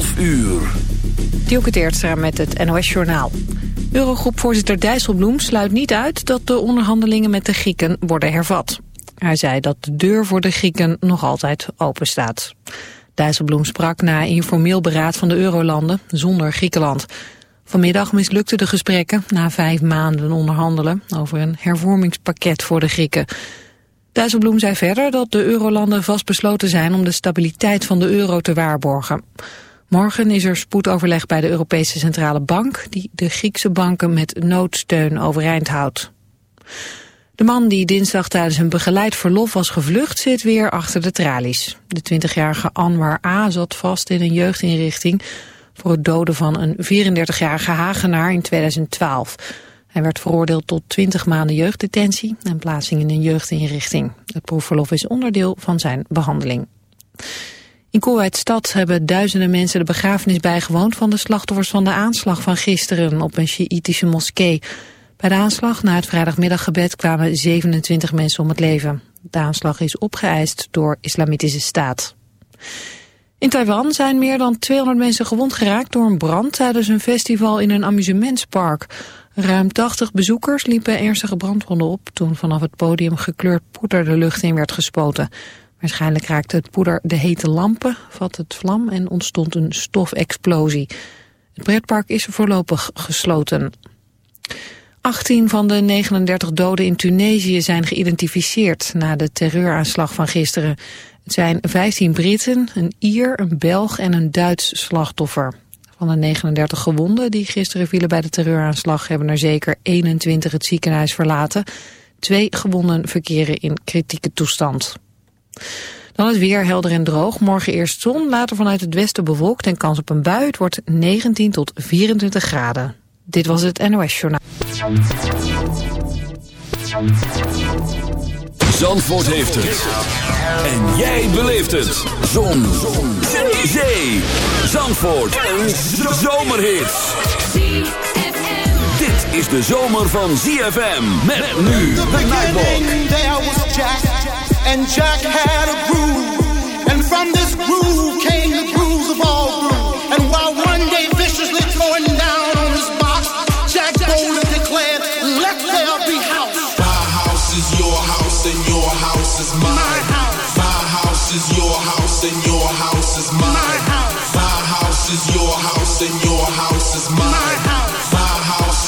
12 uur. Dielke Teertstra met het NOS-journaal. Eurogroepvoorzitter Dijsselbloem sluit niet uit dat de onderhandelingen met de Grieken worden hervat. Hij zei dat de deur voor de Grieken nog altijd open staat. Dijsselbloem sprak na informeel beraad van de eurolanden zonder Griekenland. Vanmiddag mislukten de gesprekken na vijf maanden onderhandelen over een hervormingspakket voor de Grieken. Dijsselbloem zei verder dat de eurolanden vastbesloten zijn om de stabiliteit van de euro te waarborgen. Morgen is er spoedoverleg bij de Europese Centrale Bank... die de Griekse banken met noodsteun overeind houdt. De man die dinsdag tijdens een begeleid verlof was gevlucht... zit weer achter de tralies. De 20-jarige Anwar A. zat vast in een jeugdinrichting... voor het doden van een 34-jarige Hagenaar in 2012. Hij werd veroordeeld tot 20 maanden jeugddetentie... en plaatsing in een jeugdinrichting. Het proefverlof is onderdeel van zijn behandeling. In Kuwait-stad hebben duizenden mensen de begrafenis bijgewoond van de slachtoffers van de aanslag van gisteren op een Sjiïtische moskee. Bij de aanslag na het vrijdagmiddaggebed kwamen 27 mensen om het leven. De aanslag is opgeëist door Islamitische Staat. In Taiwan zijn meer dan 200 mensen gewond geraakt door een brand tijdens een festival in een amusementspark. Ruim 80 bezoekers liepen ernstige brandwonden op toen vanaf het podium gekleurd poeder de lucht in werd gespoten. Waarschijnlijk raakte het poeder de hete lampen, vatte het vlam en ontstond een stofexplosie. Het pretpark is voorlopig gesloten. 18 van de 39 doden in Tunesië zijn geïdentificeerd na de terreuraanslag van gisteren. Het zijn 15 Britten, een Ier, een Belg en een Duits slachtoffer. Van de 39 gewonden die gisteren vielen bij de terreuraanslag hebben er zeker 21 het ziekenhuis verlaten. Twee gewonden verkeren in kritieke toestand. Dan het weer helder en droog. Morgen eerst zon, later vanuit het westen bewolkt en kans op een bui. Het wordt 19 tot 24 graden. Dit was het NOS Journaal. Zandvoort heeft het. En jij beleeft het. Zon. zon. Zee. Zandvoort. Een zomerhit. Dit is de zomer van ZFM. Met nu de Nightwalk. and Jack had a groove. And from this groove came the grooves of all grooves. And while one day viciously throwing down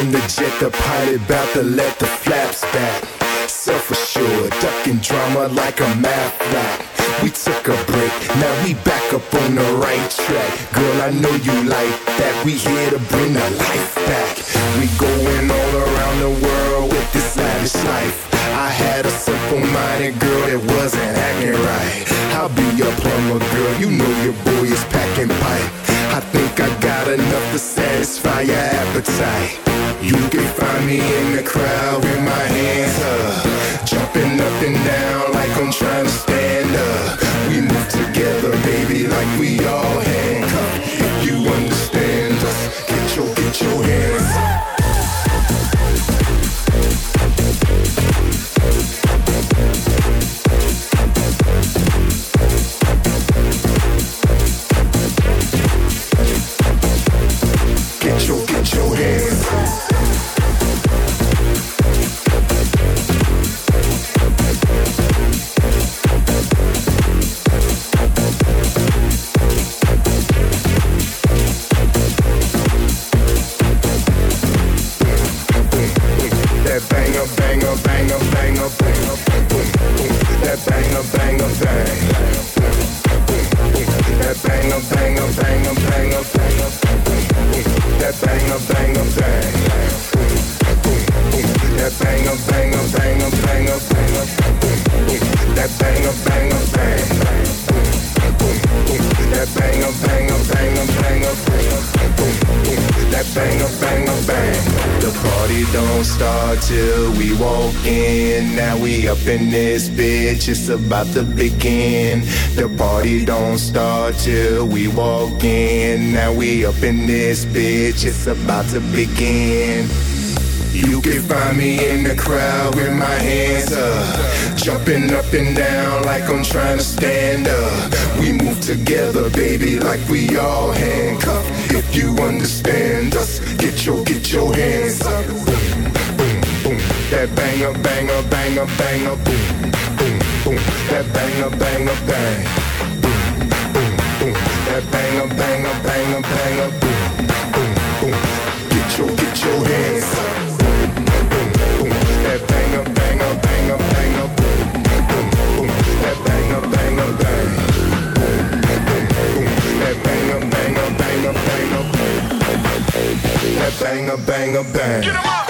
On the jet, the pilot bout to let the flaps back. Self-assured, ducking drama like a math flat. We took a break, now we back up on the right track. Girl, I know you like that. We here to bring the life back. We going all around the world with this lavish life. I had a simple-minded girl that wasn't acting right. I'll be your plumber, girl. You know your boy is packing pipe. Satisfy your appetite. You can find me in the crowd with my hands up, jumping up and down like I'm trying in this bitch, it's about to begin. The party don't start till we walk in. Now we up in this bitch, it's about to begin. You can find me in the crowd with my hands up, jumping up and down like I'm trying to stand up. We move together, baby, like we all handcuffed. If you understand us, get your get your hands That banger, banger, banger, banger. Boom, boom, boom. That banger, banger, bang. Boom, boom, boom. That banger, banger, banger, banger. Boom, boom, boom. Get your get your hands up. That banger, banger, banger, banger, boom, boom, boom. That banger, banger, bang. Boom, boom, boom. That banger, banger, banger, banger, boom. That banger, banger, bang. Get 'em up.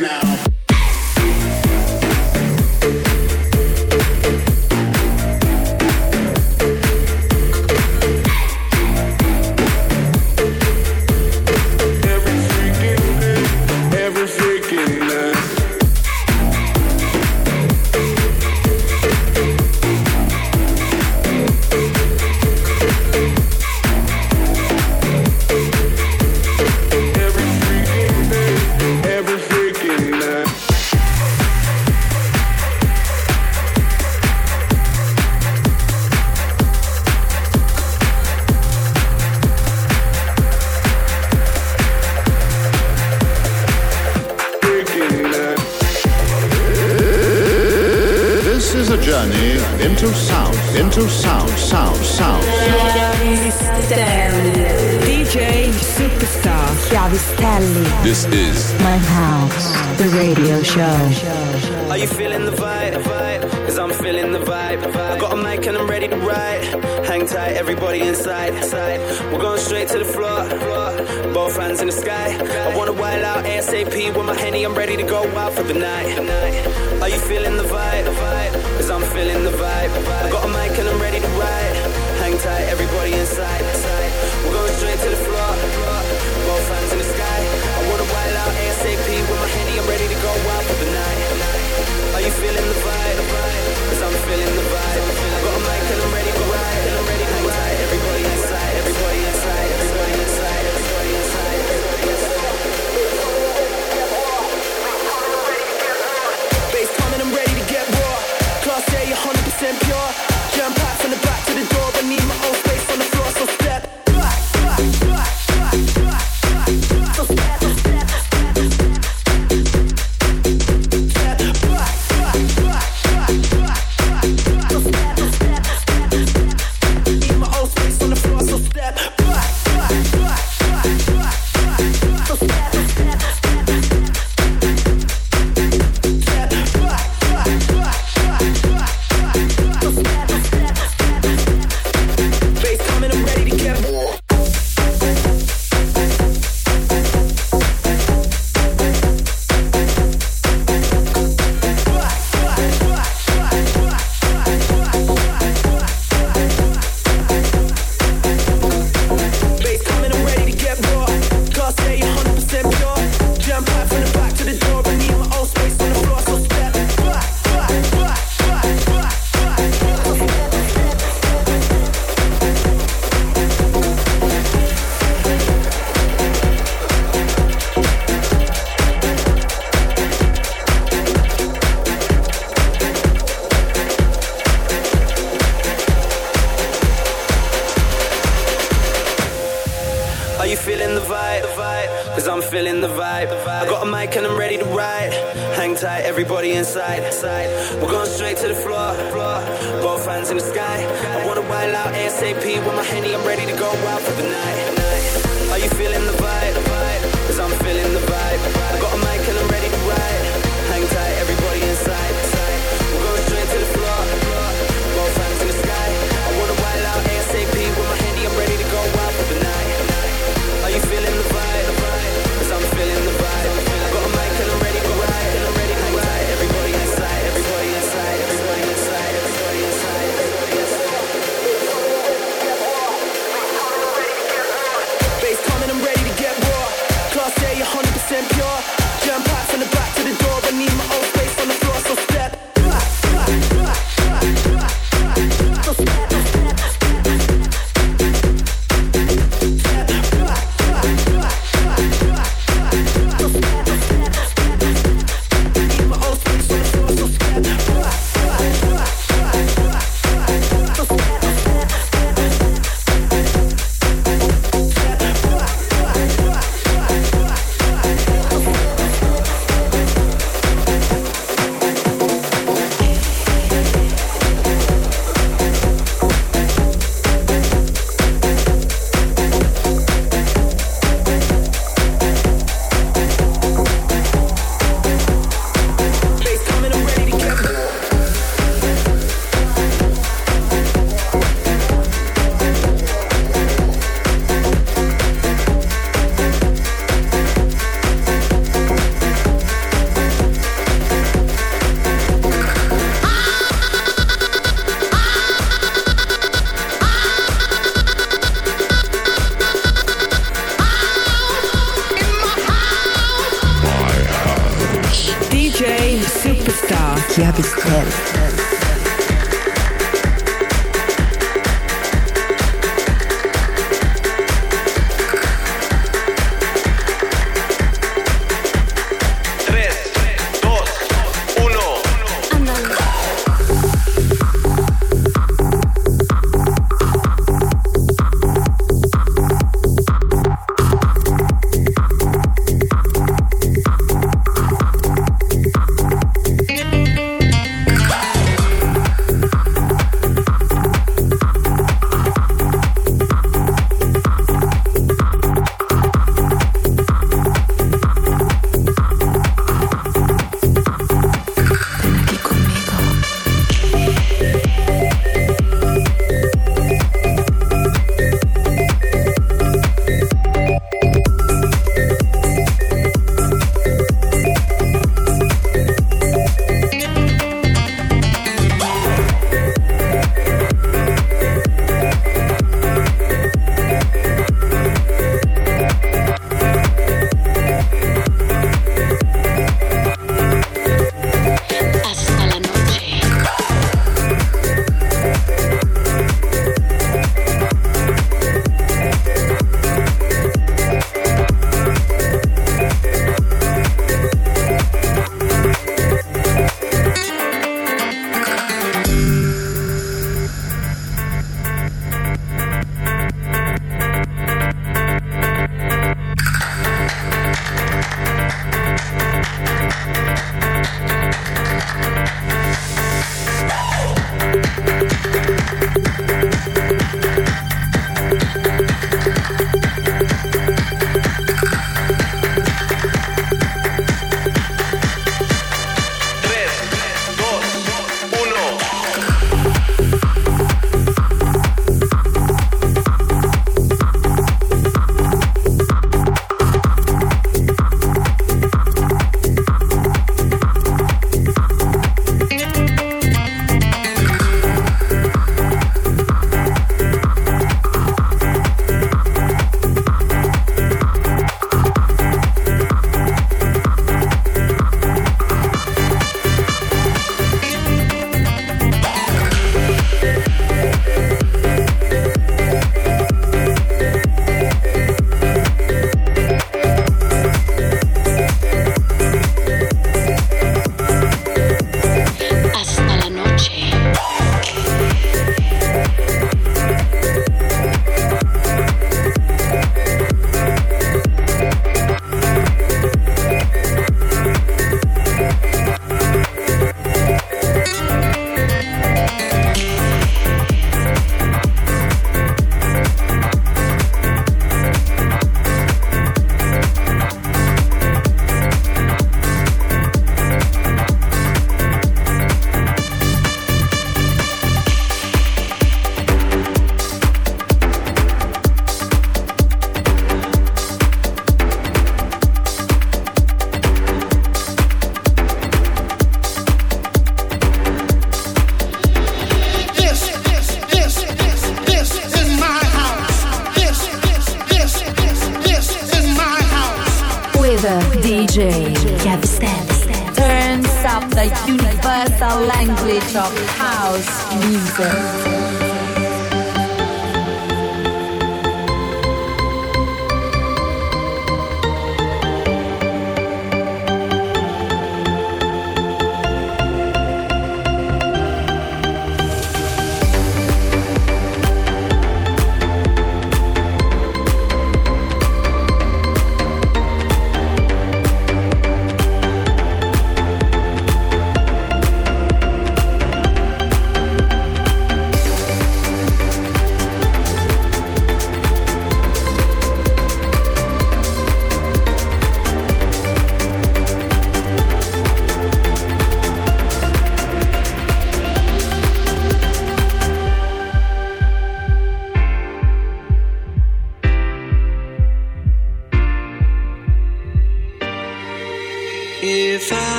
now.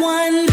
one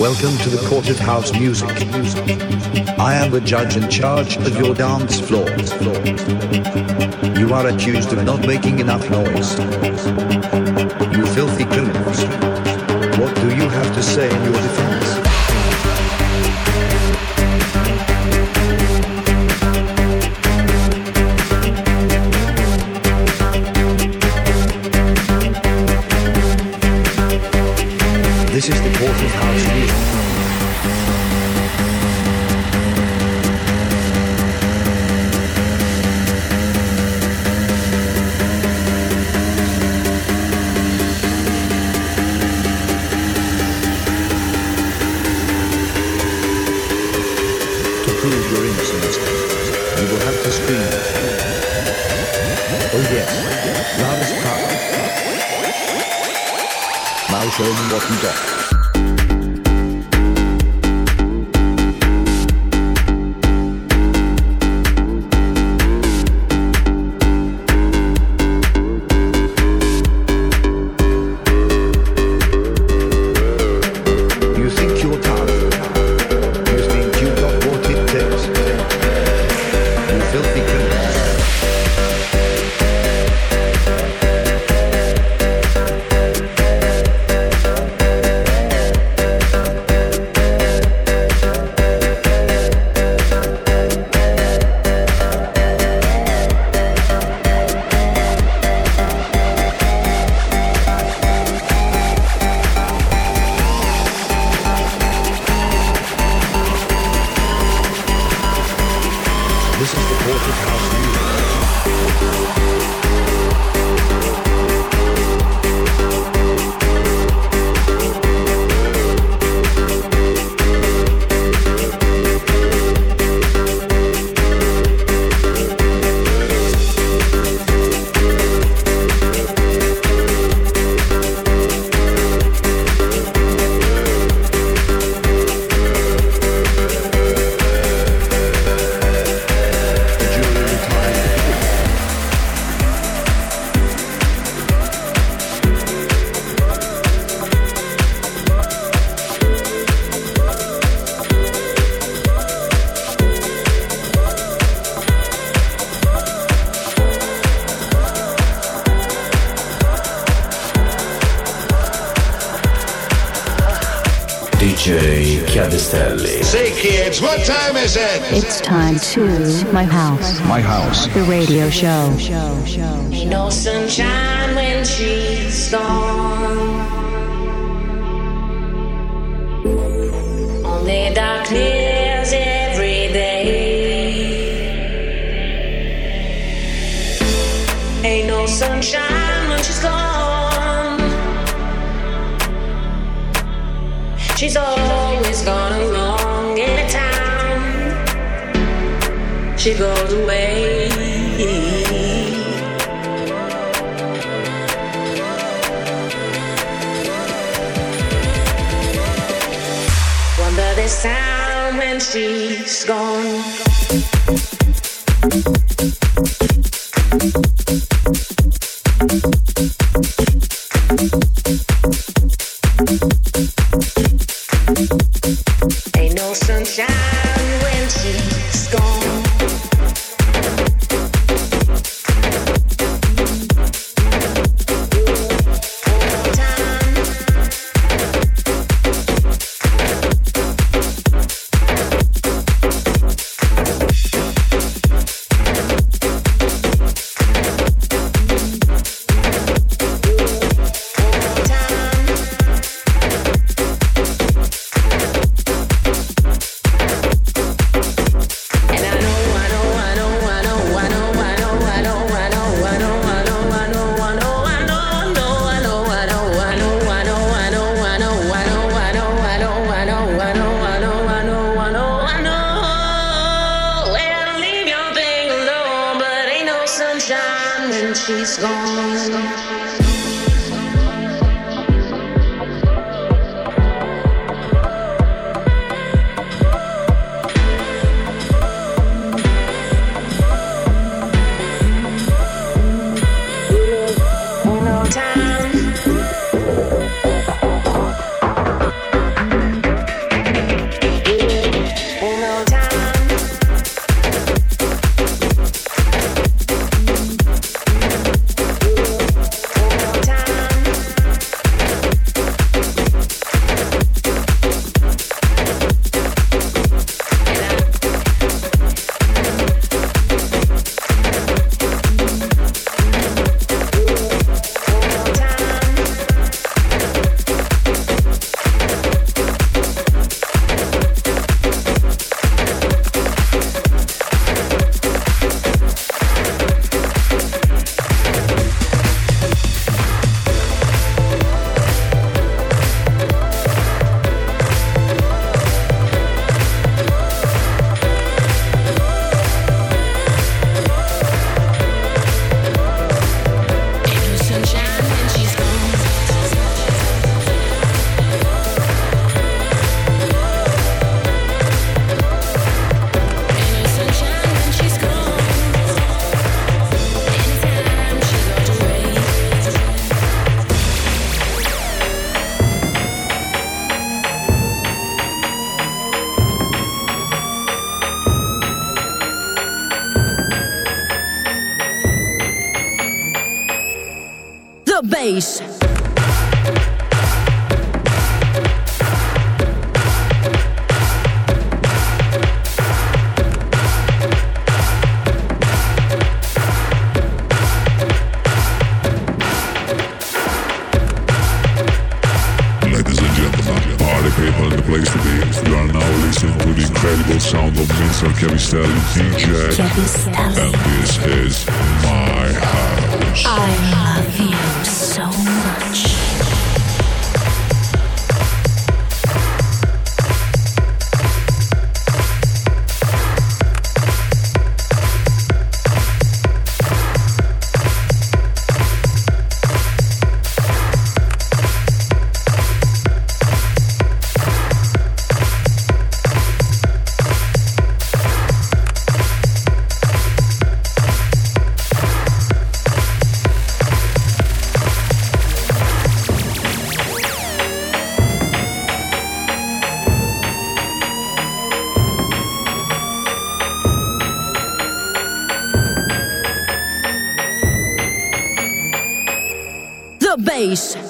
Welcome to the Quartet House Music. I am the judge in charge of your dance floor. You are accused of not making enough noise. You filthy criminals. What do you have to say in your defense? House Music. To my house. My house. The radio show. Ain't no sunshine when she's gone. She goes away. Wonder this sound when she's gone. Ain't bass.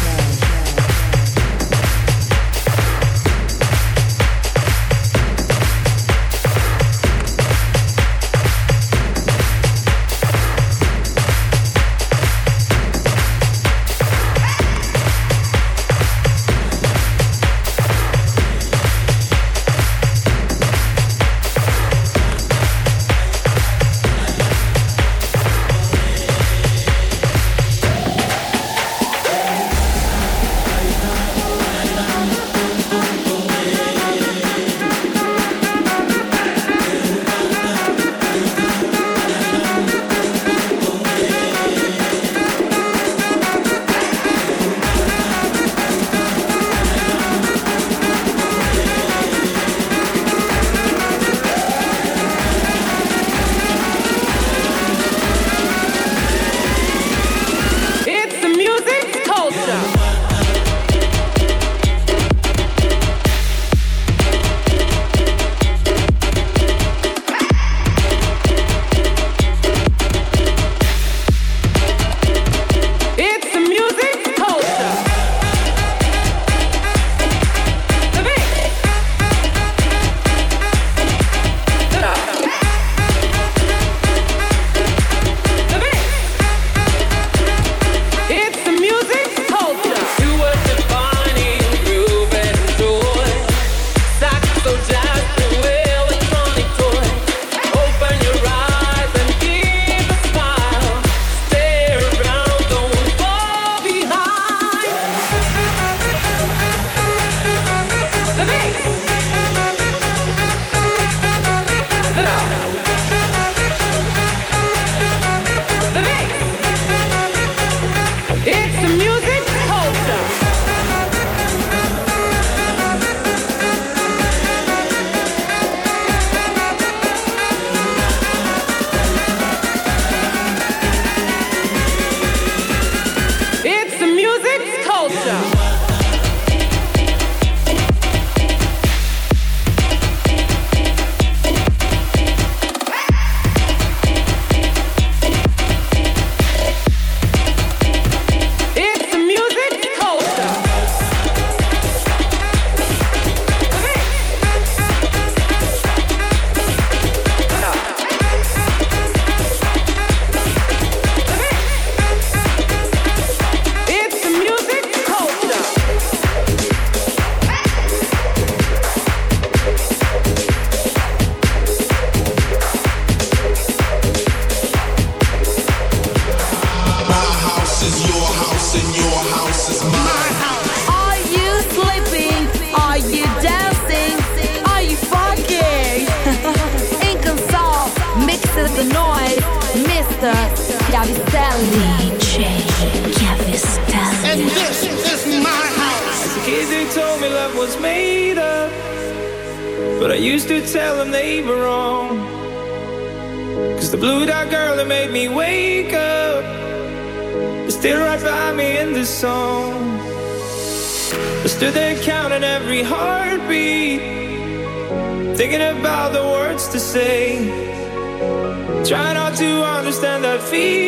Understand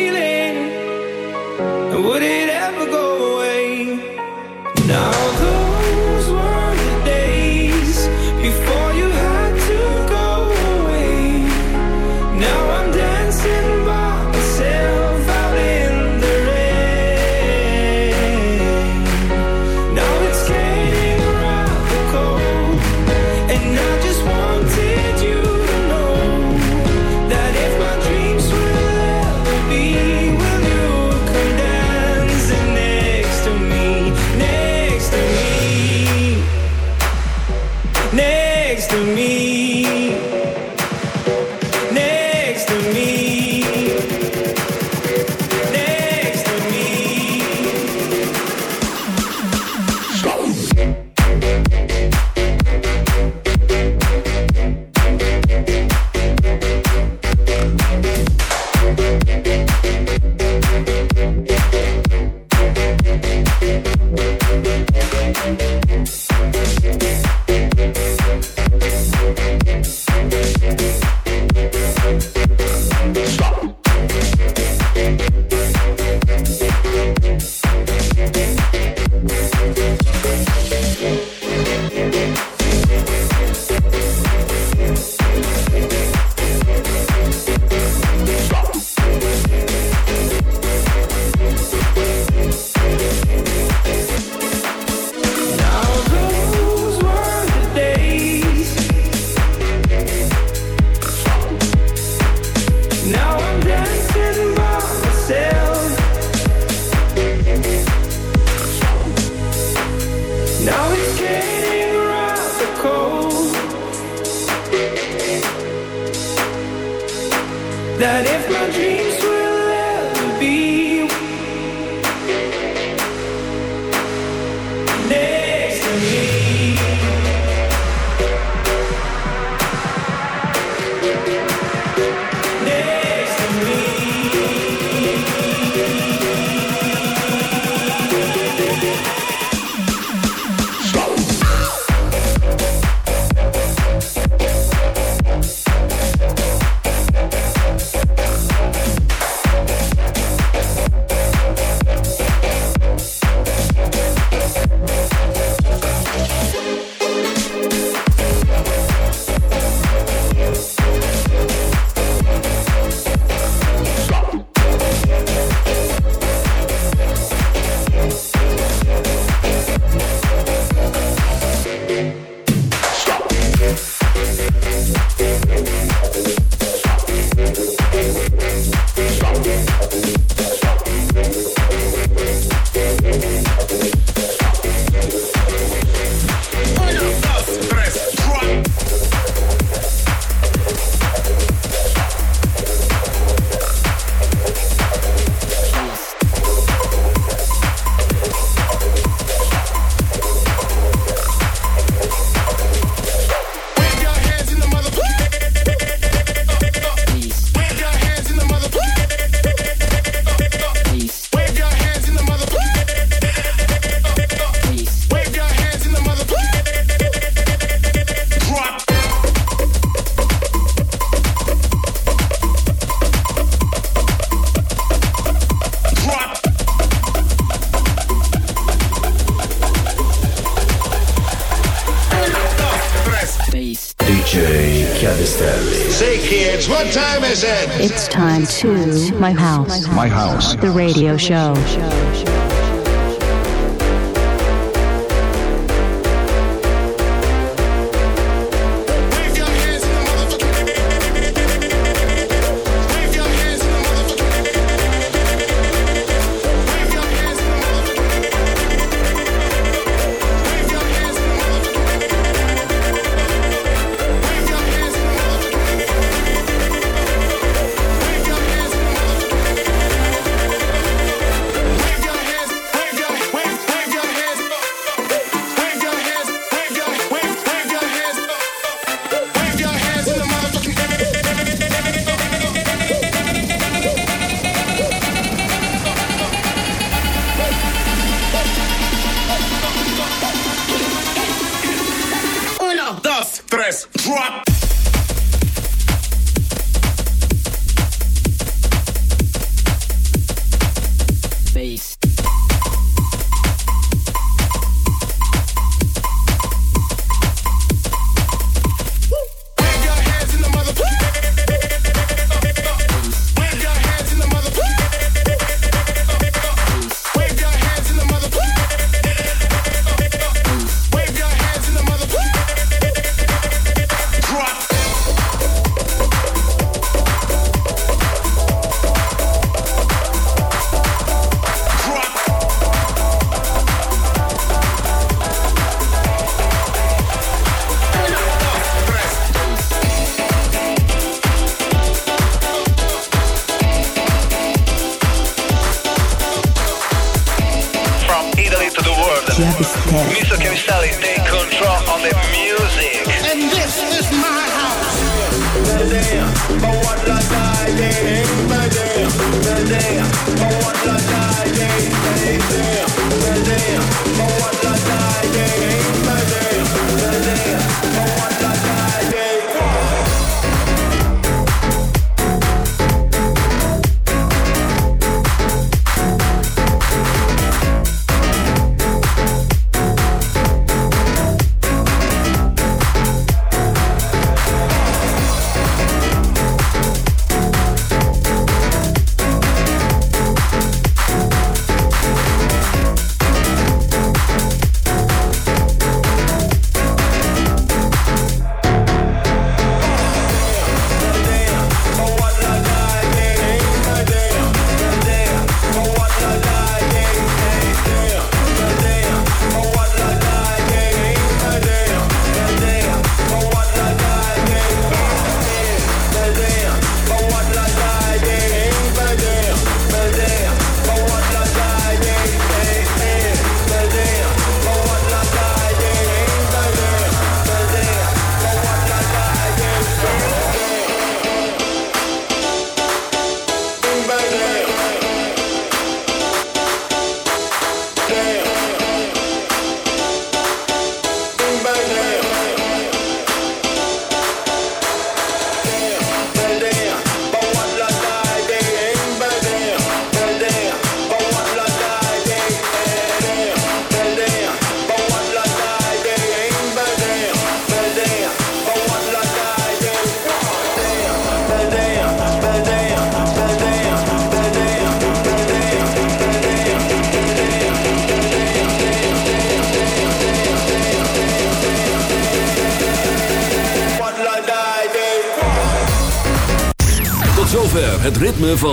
My House. The radio show.